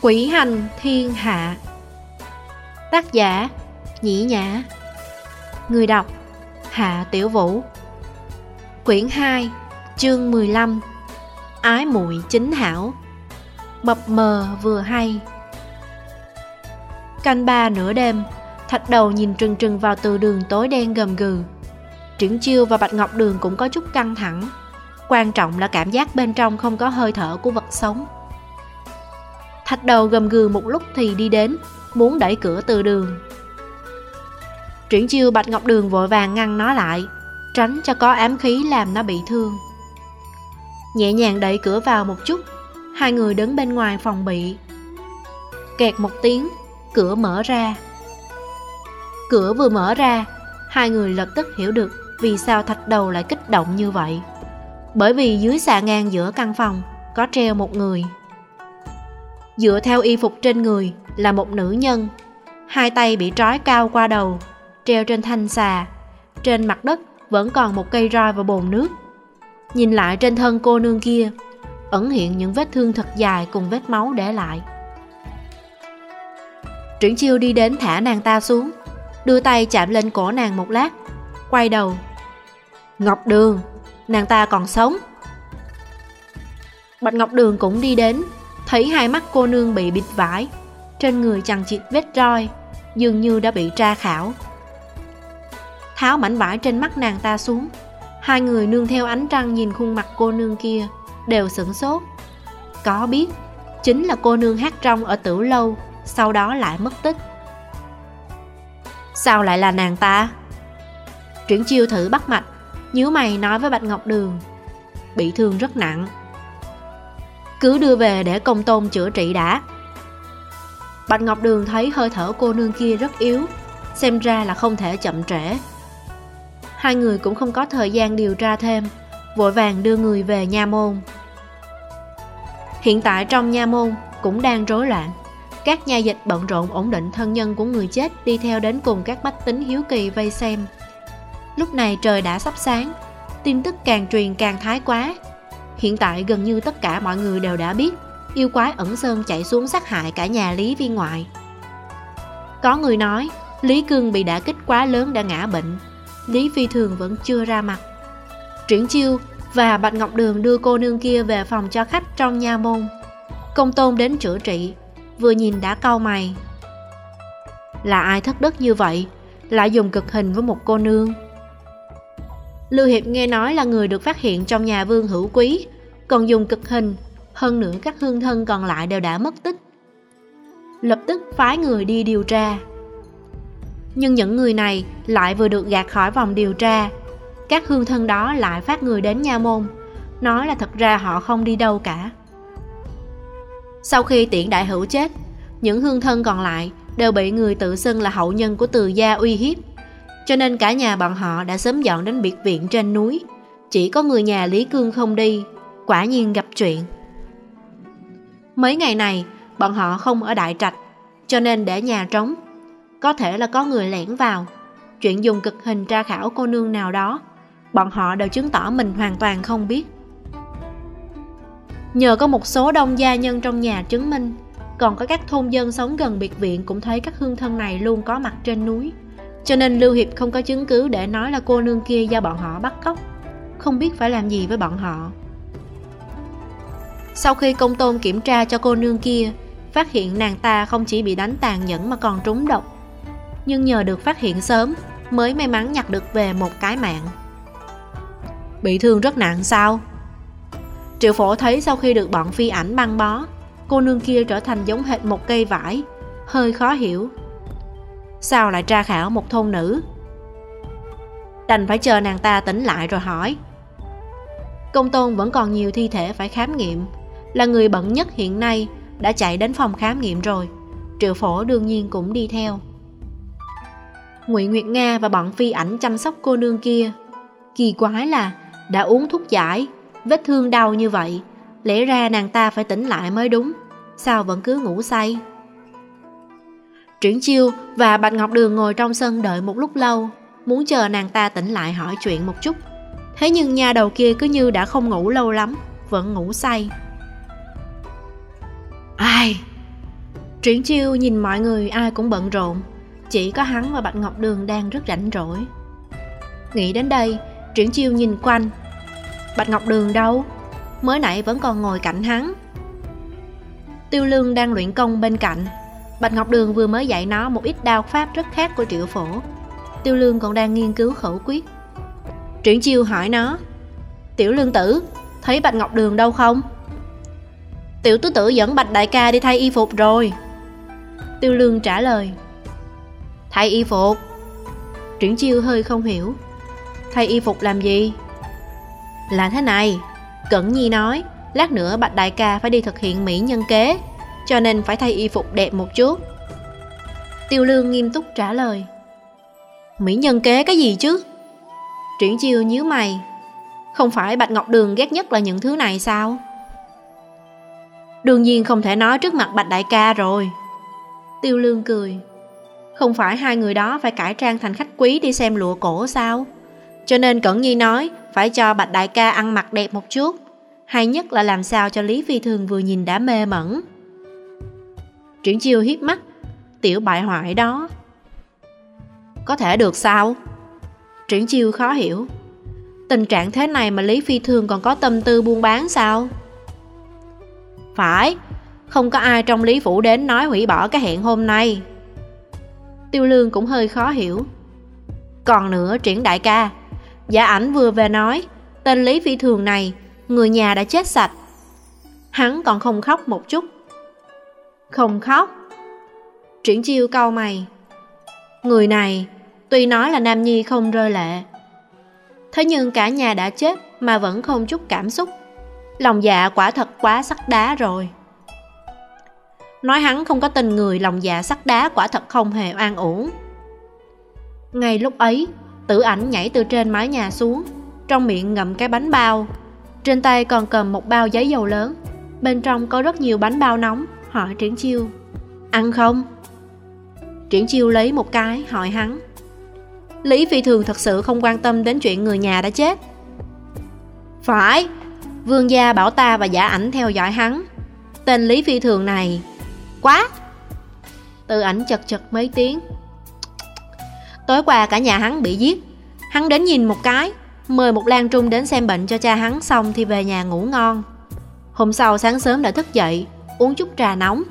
Quỷ hành thiên hạ. Tác giả, Nhĩ Nhã. Người đọc, Hạ Tiểu Vũ. Quyển 2 Chương 15 Ái muội chính hảo. Mập mờ vừa hay. Canh ba nửa đêm, Thạch đầu nhìn trừng trừng vào từ đường tối đen gầm gừ. Triển chiêu và Bạch Ngọc Đường cũng có chút căng thẳng. Quan trọng là cảm giác bên trong không có hơi thở của vật sống. Thạch đầu gầm gừ một lúc thì đi đến, Muốn đẩy cửa từ đường. Triển chiêu Bạch Ngọc Đường vội vàng ngăn nó lại, Tránh cho có ám khí làm nó bị thương. Nhẹ nhàng đẩy cửa vào một chút, Hai người đứng bên ngoài phòng bị. Kẹt một tiếng, Cửa mở ra. Cửa vừa mở ra, Hai người lập tức hiểu được Vì sao thạch đầu lại kích động như vậy. Bởi vì dưới xà ngang giữa căn phòng Có treo một người. Dựa theo y phục trên người Là một nữ nhân. Hai tay bị trói cao qua đầu, Treo trên thanh xà. Trên mặt đất vẫn còn một cây roi và bồn nước. Nhìn lại trên thân cô nương kia, Ẩn hiện những vết thương thật dài Cùng vết máu để lại. Triển chiêu đi đến thả nàng ta xuống, Đưa tay chạm lên cổ nàng một lát, Quay đầu. Ngọc Đường, Nàng ta còn sống. Bạch Ngọc Đường cũng đi đến Thấy hai mắt cô nương bị bịt vải. Trên người chằng chịt vết roi, Dường như đã bị tra khảo. Tháo mảnh vải trên mắt nàng ta xuống. Hai người nương theo ánh trăng nhìn khuôn mặt cô nương kia, Đều sửng sốt. Có biết, Chính là cô nương hát trong ở tử lâu, Sau đó lại mất tích. Sao lại là nàng ta? Triển chiêu thử bắt mạch, nhíu mày nói với Bạch Ngọc Đường. Bị thương rất nặng. Cứ đưa về để công tôn chữa trị đã. Bạch Ngọc Đường thấy hơi thở cô nương kia rất yếu, Xem ra là không thể chậm trễ. Hai người cũng không có thời gian điều tra thêm, Vội vàng đưa người về nha môn. Hiện tại trong nha môn cũng đang rối loạn, Các nha dịch bận rộn ổn định thân nhân của người chết Đi theo đến cùng các bách tính hiếu kỳ vây xem. Lúc này trời đã sắp sáng, Tin tức càng truyền càng thái quá. Hiện tại gần như tất cả mọi người đều đã biết, Yêu quái ẩn sơn chạy xuống sát hại cả nhà Lý Viên Ngoại. Có người nói, Lý Cương bị đả kích quá lớn đã ngã bệnh. Lý Phi Thường vẫn chưa ra mặt. Triển Chiêu và Bạch Ngọc Đường đưa cô nương kia về phòng cho khách trong nha môn. Công tôn đến chữa trị, Vừa nhìn đã cau mày. Là ai thất đức như vậy? Lại dùng cực hình với một cô nương. Lưu Hiệp nghe nói là người được phát hiện trong nhà vương hữu quý, Còn dùng cực hình, Hơn nữa các hương thân còn lại đều đã mất tích. Lập tức phái người đi điều tra. Nhưng những người này lại vừa được gạt khỏi vòng điều tra. Các hương thân đó lại phát người đến nha môn, Nói là thật ra họ không đi đâu cả. Sau khi tiễn đại hữu chết, Những hương thân còn lại đều bị người tự xưng là hậu nhân của từ gia uy hiếp cho nên cả nhà bọn họ đã sớm dọn đến biệt viện trên núi. Chỉ có người nhà Lý Cương không đi, Quả nhiên gặp chuyện. Mấy ngày này, Bọn họ không ở Đại Trạch, Cho nên để nhà trống. Có thể là có người lẻn vào. Chuyện dùng cực hình tra khảo cô nương nào đó, Bọn họ đều chứng tỏ mình hoàn toàn không biết. Nhờ có một số đông gia nhân trong nhà chứng minh, Còn có các thôn dân sống gần biệt viện Cũng thấy các hương thân này luôn có mặt trên núi cho nên Lưu Hiệp không có chứng cứ để nói là cô nương kia do bọn họ bắt cóc. Không biết phải làm gì với bọn họ. Sau khi công tôn kiểm tra cho cô nương kia, Phát hiện nàng ta không chỉ bị đánh tàn nhẫn mà còn trúng độc. Nhưng nhờ được phát hiện sớm, Mới may mắn nhặt được về một cái mạng. Bị thương rất nặng sao? Triệu phổ thấy sau khi được bọn phi ảnh băng bó, Cô nương kia trở thành giống hệt một cây vải, Hơi khó hiểu. Sao lại tra khảo một thôn nữ? Đành phải chờ nàng ta tỉnh lại rồi hỏi. Công tôn vẫn còn nhiều thi thể phải khám nghiệm. Là người bận nhất hiện nay, Đã chạy đến phòng khám nghiệm rồi. Triệu phổ đương nhiên cũng đi theo. Ngụy Nguyệt Nga và bọn phi ảnh chăm sóc cô nương kia. Kỳ quái là Đã uống thuốc giải, Vết thương đau như vậy. Lẽ ra nàng ta phải tỉnh lại mới đúng. Sao vẫn cứ ngủ say? Triển Chiêu và Bạch Ngọc Đường ngồi trong sân đợi một lúc lâu, muốn chờ nàng ta tỉnh lại hỏi chuyện một chút. Thế nhưng nhà đầu kia cứ như đã không ngủ lâu lắm, vẫn ngủ say. Ai? Triển chiêu nhìn mọi người ai cũng bận rộn Chỉ có hắn và Bạch Ngọc Đường đang rất rảnh rỗi Nghĩ đến đây Triển chiêu nhìn quanh Bạch Ngọc Đường đâu Mới nãy vẫn còn ngồi cạnh hắn Tiêu lương đang luyện công bên cạnh Bạch Ngọc Đường vừa mới dạy nó một ít đao pháp rất khác của triệu phổ. Tiêu lương còn đang nghiên cứu khẩu quyết. Triển chiêu hỏi nó, Tiểu lương tử, Thấy Bạch Ngọc Đường đâu không? Tiểu tứ tử dẫn Bạch Đại ca đi thay y phục rồi. Tiêu lương trả lời, Thay y phục. Triển chiêu hơi không hiểu, Thay y phục làm gì? Là thế này, Cẩn Nhi nói, Lát nữa Bạch Đại ca phải đi thực hiện mỹ nhân kế. Cho nên phải thay y phục đẹp một chút. Tiêu lương nghiêm túc trả lời. Mỹ nhân kế cái gì chứ? Triển chiêu nhíu mày. Không phải Bạch Ngọc Đường ghét nhất là những thứ này sao? Đương nhiên không thể nói trước mặt Bạch Đại ca rồi. Tiêu lương cười. Không phải hai người đó phải cải trang thành khách quý đi xem lụa cổ sao? Cho nên Cẩn Nhi nói Phải cho Bạch Đại ca ăn mặc đẹp một chút. Hay nhất là làm sao cho Lý Phi Thường vừa nhìn đã mê mẩn. Triển chiêu hiếp mắt. Tiểu bại hoại đó. Có thể được sao? Triển chiêu khó hiểu. Tình trạng thế này mà Lý Phi Thường còn có tâm tư buôn bán sao? Phải, Không có ai trong Lý Phủ đến nói hủy bỏ cái hẹn hôm nay. Tiêu Lương cũng hơi khó hiểu. Còn nữa, triển đại ca, Giả ảnh vừa về nói, Tên Lý Phi Thường này, Người nhà đã chết sạch. Hắn còn không khóc một chút. Không khóc. Triển chiêu cau mày. Người này, Tuy nói là Nam Nhi không rơi lệ, Thế nhưng cả nhà đã chết Mà vẫn không chút cảm xúc. Lòng dạ quả thật quá sắt đá rồi. Nói hắn không có tình người Lòng dạ sắt đá quả thật không hề an ổn Ngay lúc ấy, Tử ảnh nhảy từ trên mái nhà xuống, Trong miệng ngậm cái bánh bao. Trên tay còn cầm một bao giấy dầu lớn, Bên trong có rất nhiều bánh bao nóng. Hỏi Triển Chiêu. Ăn không? Triển Chiêu lấy một cái, hỏi hắn. Lý Phi Thường thật sự không quan tâm đến chuyện người nhà đã chết. Phải, Vương gia bảo ta và giả ảnh theo dõi hắn. Tên Lý Phi Thường này, Quá. Từ ảnh chật chật mấy tiếng. Tối qua cả nhà hắn bị giết. Hắn đến nhìn một cái, Mời một lan trung đến xem bệnh cho cha hắn Xong thì về nhà ngủ ngon. Hôm sau sáng sớm đã thức dậy Uống chút trà nóng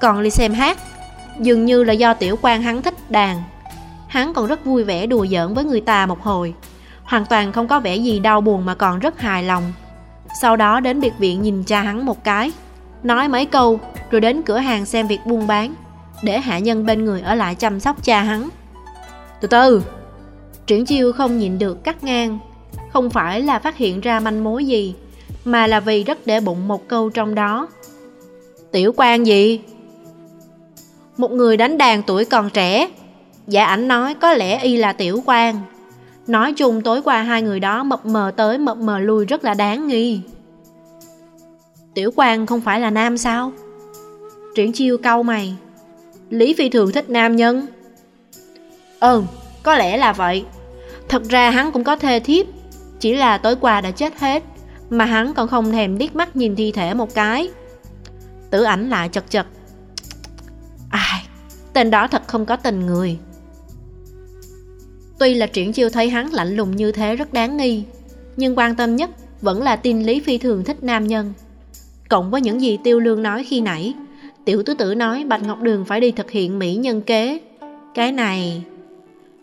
Còn đi xem hát Dường như là do tiểu quan hắn thích đàn hắn còn rất vui vẻ đùa giỡn với người ta một hồi. Hoàn toàn không có vẻ gì đau buồn mà còn rất hài lòng. Sau đó đến biệt viện nhìn cha hắn một cái, nói mấy câu rồi đến cửa hàng xem việc buôn bán, để hạ nhân bên người ở lại chăm sóc cha hắn. Từ từ, triển chiêu không nhịn được cắt ngang, không phải là phát hiện ra manh mối gì, mà là vì rất để bụng một câu trong đó. Tiểu quan gì? Một người đánh đàn tuổi còn trẻ. Dạ ảnh nói có lẽ y là tiểu quan. Nói chung tối qua hai người đó mập mờ tới mập mờ lui rất là đáng nghi. Tiểu quan không phải là nam sao? Triển chiêu câu mày. Lý Phi thường thích nam nhân. Ừ, có lẽ là vậy. Thật ra hắn cũng có thê thiếp. Chỉ là tối qua đã chết hết Mà hắn còn không thèm liếc mắt nhìn thi thể một cái. Tử ảnh lại chật chật. Ai, tên đó thật không có tình người. Tuy là triển chiêu thấy hắn lạnh lùng như thế rất đáng nghi Nhưng quan tâm nhất vẫn là tin Lý Phi thường thích nam nhân. Cộng với những gì Tiêu Lương nói khi nãy Tiểu tứ tử nói Bạch Ngọc Đường phải đi thực hiện mỹ nhân kế. Cái này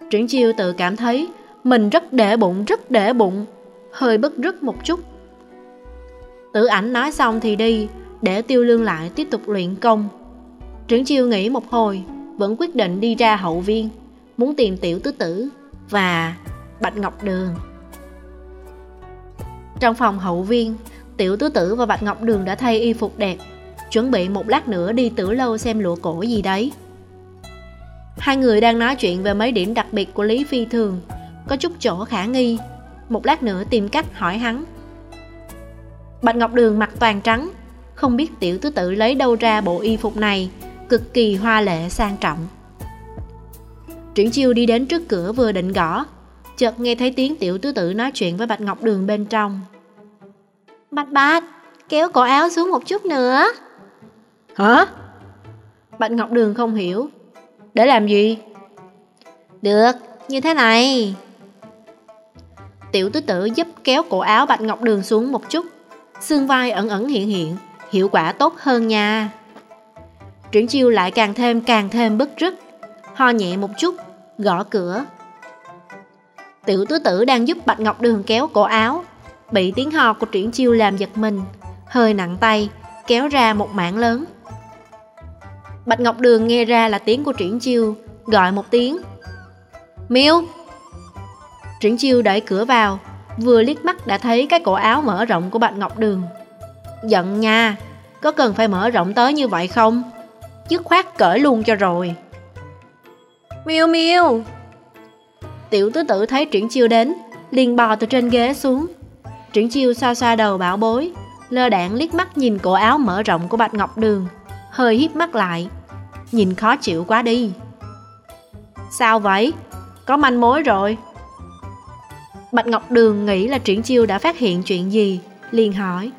Triển chiêu tự cảm thấy Mình rất để bụng, rất để bụng Hơi bức rứt một chút. Tử ảnh nói xong thì đi để tiêu lương lại tiếp tục luyện công Trưởng chiêu nghĩ một hồi Vẫn quyết định đi ra hậu viên Muốn tìm tiểu tứ tử và Bạch Ngọc Đường. Trong phòng hậu viên, Tiểu Tứ Tử và Bạch Ngọc Đường đã thay y phục đẹp, chuẩn bị một lát nữa đi tử lâu xem lụa cổ gì đấy. Hai người đang nói chuyện về mấy điểm đặc biệt của Lý Phi Thường, có chút chỗ khả nghi, một lát nữa tìm cách hỏi hắn. Bạch Ngọc Đường mặc toàn trắng, không biết Tiểu Tứ Tử lấy đâu ra bộ y phục này, cực kỳ hoa lệ sang trọng. Triển chiêu đi đến trước cửa vừa định gõ Chợt nghe thấy tiếng tiểu tứ tử nói chuyện với Bạch Ngọc Đường bên trong. Bạch bạch Kéo cổ áo xuống một chút nữa. Hả? Bạch Ngọc Đường không hiểu. Để làm gì? Được, như thế này. Tiểu tứ tử giúp kéo cổ áo Bạch Ngọc Đường xuống một chút. Xương vai ẩn ẩn hiện hiện Hiệu quả tốt hơn nha. Triển chiêu lại càng thêm càng thêm bức rứt. Ho nhẹ một chút, Gõ cửa. Tiểu tứ tử đang giúp Bạch Ngọc Đường kéo cổ áo. Bị tiếng ho của triển chiêu làm giật mình, Hơi nặng tay, Kéo ra một mảng lớn. Bạch Ngọc Đường nghe ra là tiếng của triển chiêu, Gọi một tiếng. Miêu! Triển chiêu đẩy cửa vào, Vừa liếc mắt đã thấy cái cổ áo mở rộng của Bạch Ngọc Đường. Giận nha. Có cần phải mở rộng tới như vậy không? Dứt khoát cởi luôn cho rồi. Miêu miêu Tiểu tứ tử thấy triển chiêu đến liền bò từ trên ghế xuống. Triển chiêu xoa xoa đầu bảo bối Lơ đạn liếc mắt nhìn cổ áo mở rộng của Bạch Ngọc Đường Hơi hiếp mắt lại Nhìn khó chịu quá đi. Sao vậy? Có manh mối rồi. Bạch Ngọc Đường nghĩ là Triển Chiêu đã phát hiện chuyện gì liền hỏi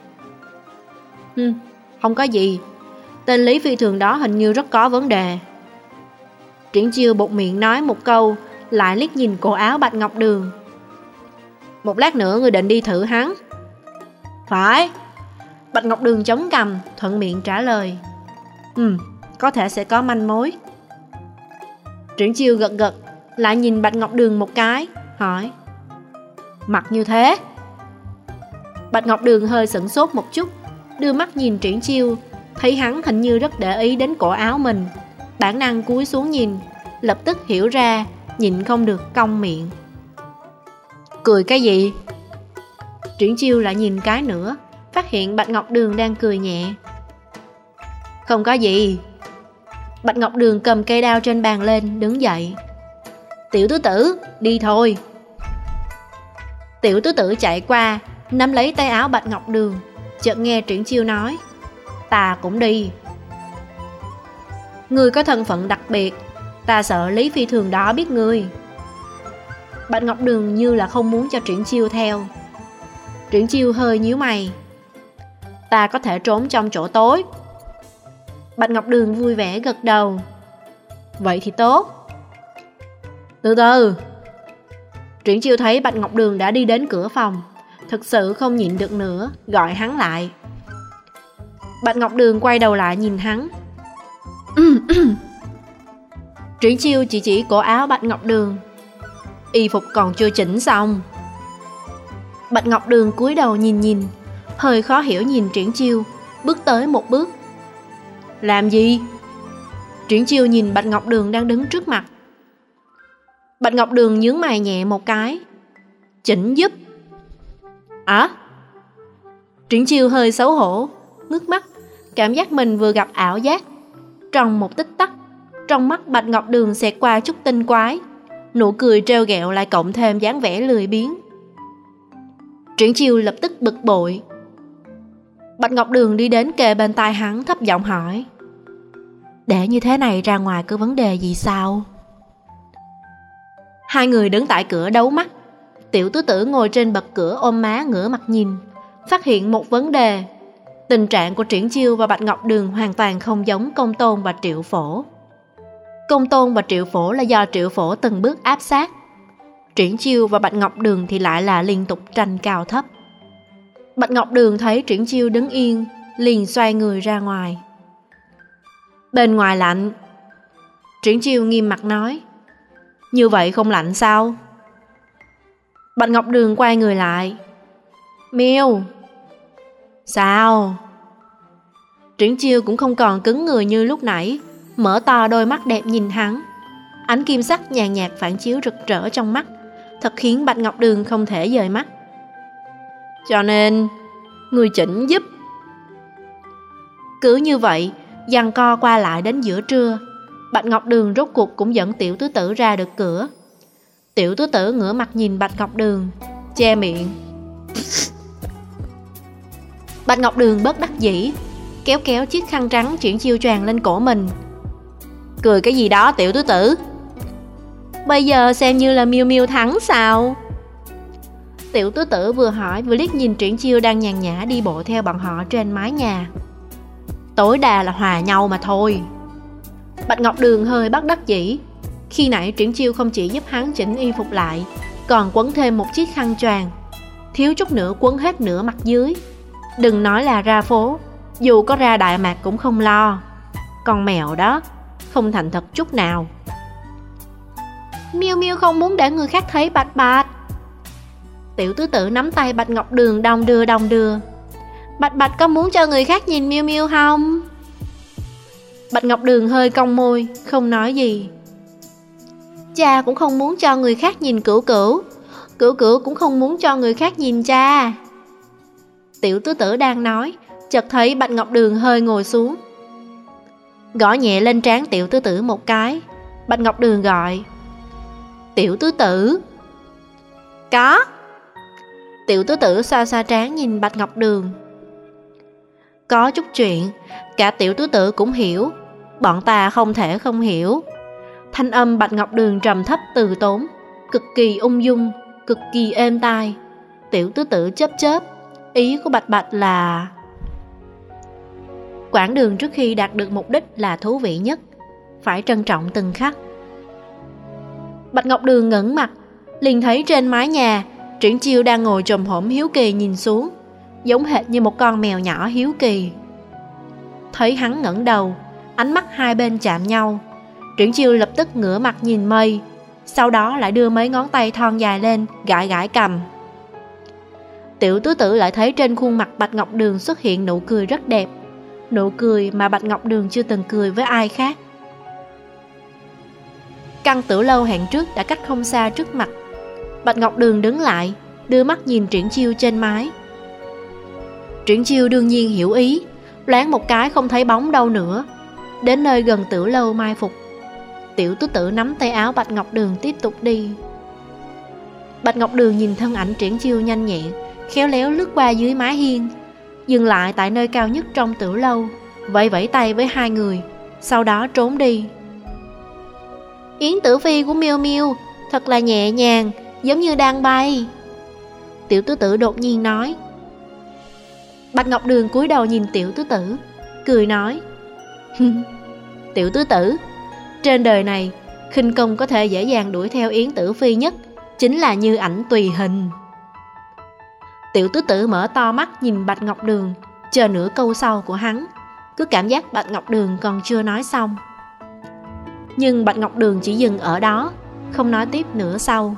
Hừ, không có gì. Tên Lý Phi Thường đó hình như rất có vấn đề. Triển Chiêu bột miệng nói một câu Lại liếc nhìn cổ áo Bạch Ngọc Đường. Một lát nữa người định đi thử hắn. Phải. Bạch Ngọc Đường chống cầm Thuận miệng trả lời. Ừ, có thể sẽ có manh mối. Triển Chiêu gật gật Lại nhìn Bạch Ngọc Đường một cái Hỏi. Mặt như thế. Bạch Ngọc Đường hơi sửng sốt một chút. Đưa mắt nhìn Triển Chiêu. Thấy hắn hình như rất để ý đến cổ áo mình. Bản năng cúi xuống nhìn, Lập tức hiểu ra Nhìn không được cong miệng. Cười cái gì? Triển Chiêu lại nhìn cái nữa, Phát hiện Bạch Ngọc Đường đang cười nhẹ. Không có gì. Bạch Ngọc Đường cầm cây đao trên bàn lên, Đứng dậy. Tiểu tứ tử, đi thôi. Tiểu tứ tử chạy qua, Nắm lấy tay áo Bạch Ngọc Đường. Chợt nghe Triển Chiêu nói, Ta cũng đi. Ngươi có thân phận đặc biệt, Ta sợ Lý Phi Thường đó biết ngươi. Bạch Ngọc Đường như là không muốn cho Triển Chiêu theo. Triển Chiêu hơi nhíu mày. Ta có thể trốn trong chỗ tối. Bạch Ngọc Đường vui vẻ gật đầu. Vậy thì tốt. Từ từ. Triển chiêu thấy Bạch Ngọc Đường đã đi đến cửa phòng. Thực sự không nhịn được nữa Gọi hắn lại. Bạch Ngọc Đường quay đầu lại nhìn hắn. Triển chiêu chỉ chỉ cổ áo Bạch Ngọc Đường. Y phục còn chưa chỉnh xong. Bạch Ngọc Đường cúi đầu nhìn nhìn Hơi khó hiểu nhìn Triển chiêu Bước tới một bước. Làm gì? Triển chiêu nhìn Bạch Ngọc Đường đang đứng trước mặt. Bạch Ngọc Đường nhướng mày nhẹ một cái. Chỉnh giúp À Triển chiêu hơi xấu hổ, Ngước mắt, Cảm giác mình vừa gặp ảo giác. Trong một tích tắc, Trong mắt Bạch Ngọc Đường xẹt qua chút tinh quái, Nụ cười treo gẹo lại cộng thêm dáng vẻ lười biếng. Triển chiêu lập tức bực bội. Bạch Ngọc Đường đi đến kề bên tai hắn, thấp giọng hỏi, Để như thế này ra ngoài có vấn đề gì sao? Hai người đứng tại cửa đấu mắt. Tiểu tứ tử ngồi trên bậc cửa ôm má ngửa mặt nhìn, Phát hiện một vấn đề. Tình trạng của Triển Chiêu và Bạch Ngọc Đường hoàn toàn không giống Công Tôn và Triệu Phổ. Công Tôn và Triệu Phổ là do Triệu Phổ từng bước áp sát. Triển Chiêu và Bạch Ngọc Đường thì lại là liên tục tranh cao thấp. Bạch Ngọc Đường thấy Triển Chiêu đứng yên, Liền xoay người ra ngoài. Bên ngoài lạnh. Triển Chiêu nghiêm mặt nói, như vậy không lạnh sao? Bạch Ngọc Đường quay người lại. Miêu! Sao? Triển chiêu cũng không còn cứng người như lúc nãy, mở to đôi mắt đẹp nhìn hắn. Ánh kim sắc nhàn nhạt phản chiếu rực rỡ trong mắt, thật khiến Bạch Ngọc Đường không thể rời mắt. Cho nên, người chỉnh giúp. Cứ như vậy, dằn co qua lại đến giữa trưa, Bạch Ngọc Đường rốt cuộc cũng dẫn tiểu tứ tử ra được cửa Tiểu tứ tử ngửa mặt nhìn Bạch Ngọc Đường, Che miệng. Bạch Ngọc Đường bớt đắc dĩ, Kéo kéo chiếc khăn trắng chuyển chiêu choàng lên cổ mình. Cười cái gì đó, tiểu tứ tử? Bây giờ xem như là miêu miêu thắng sao? Tiểu tứ tử vừa hỏi vừa liếc nhìn triển chiêu đang nhàn nhã đi bộ theo bọn họ trên mái nhà. Tối đa là hòa nhau mà thôi. Bạch Ngọc Đường hơi bắt đắc dĩ khi nãy Triển Chiêu không chỉ giúp hắn chỉnh y phục lại Còn quấn thêm một chiếc khăn choàng. Thiếu chút nữa quấn hết nửa mặt dưới. Đừng nói là ra phố Dù có ra Đại Mạc cũng không lo. Con mèo đó Không thành thật chút nào. Miêu Miêu không muốn để người khác thấy bạch bạch. Tiểu tứ tử nắm tay Bạch Ngọc Đường đồng đưa đồng đưa. Bạch Bạch có muốn cho người khác nhìn Miêu Miêu không? Bạch Ngọc Đường hơi cong môi, không nói gì. Cha cũng không muốn cho người khác nhìn cửu cửu. Cửu cửu cũng không muốn cho người khác nhìn cha. Tiểu tứ tử đang nói, Chợt thấy Bạch Ngọc Đường hơi ngồi xuống. Gõ nhẹ lên trán tiểu tứ tử một cái. Bạch Ngọc Đường gọi, Tiểu tứ tử. Có. Tiểu tứ tử xa xa trán nhìn Bạch Ngọc Đường. Có chút chuyện, Cả tiểu tứ tử cũng hiểu. Bọn ta không thể không hiểu. Thanh âm Bạch Ngọc Đường trầm thấp từ tốn, Cực kỳ ung dung, Cực kỳ êm tai. Tiểu tứ tử chớp chớp, Ý của Bạch Bạch là Quãng đường trước khi đạt được mục đích là thú vị nhất, Phải trân trọng từng khắc. Bạch Ngọc Đường ngẩng mặt, liền thấy trên mái nhà, Triển chiêu đang ngồi trồm hổm hiếu kỳ nhìn xuống, Giống hệt như một con mèo nhỏ hiếu kỳ. Thấy hắn ngẩng đầu, Ánh mắt hai bên chạm nhau Triển chiêu lập tức ngửa mặt nhìn mây, Sau đó lại đưa mấy ngón tay thon dài lên, Gãi gãi cầm. Tiểu tứ tử lại thấy trên khuôn mặt Bạch Ngọc Đường xuất hiện nụ cười rất đẹp, Nụ cười mà Bạch Ngọc Đường chưa từng cười với ai khác. Căn tử lâu hẹn trước đã cách không xa trước mặt. Bạch Ngọc Đường đứng lại, Đưa mắt nhìn Triển Chiêu trên mái. Triển Chiêu đương nhiên hiểu ý, Loáng một cái không thấy bóng đâu nữa. Đến nơi gần tử lâu mai phục Tiểu tứ tử nắm tay áo Bạch Ngọc Đường tiếp tục đi. Bạch Ngọc Đường nhìn thân ảnh Triển Chiêu nhanh nhẹn Khéo léo lướt qua dưới mái hiên, Dừng lại tại nơi cao nhất trong tử lâu, Vẫy vẫy tay với hai người, Sau đó trốn đi. Yến tử phi của Miêu Miêu Thật là nhẹ nhàng, Giống như đang bay. Tiểu tứ tử đột nhiên nói. Bạch Ngọc Đường cúi đầu nhìn tiểu tứ tử, Cười nói. Tiểu tứ tử trên đời này, khinh công có thể dễ dàng đuổi theo Yến Tử Phi nhất, Chính là như ảnh tùy hình. Tiểu tứ tử mở to mắt nhìn Bạch Ngọc Đường, Chờ nửa câu sau của hắn. Cứ cảm giác Bạch Ngọc Đường còn chưa nói xong. Nhưng Bạch Ngọc Đường chỉ dừng ở đó, Không nói tiếp nữa sau.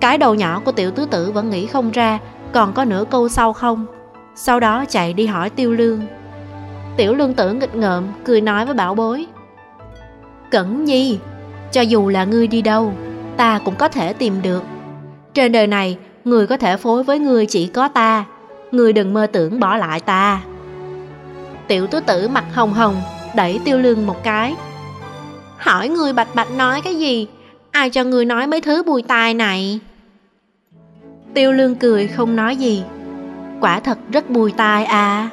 Cái đầu nhỏ của tiểu tứ tử vẫn nghĩ không ra, Còn có nửa câu sau không? Sau đó chạy đi hỏi tiêu lương. Tiểu lương tử nghịch ngợm, Cười nói với bảo bối. Cẩn nhi, Cho dù là ngươi đi đâu, Ta cũng có thể tìm được. Trên đời này, Người có thể phối với người chỉ có ta. Người đừng mơ tưởng bỏ lại ta. Tiểu tứ tử mặt hồng hồng, Đẩy tiêu lương một cái. Hỏi người bạch bạch nói cái gì? Ai cho người nói mấy thứ bùi tai này? Tiêu lương cười không nói gì. Quả thật rất bùi tai à.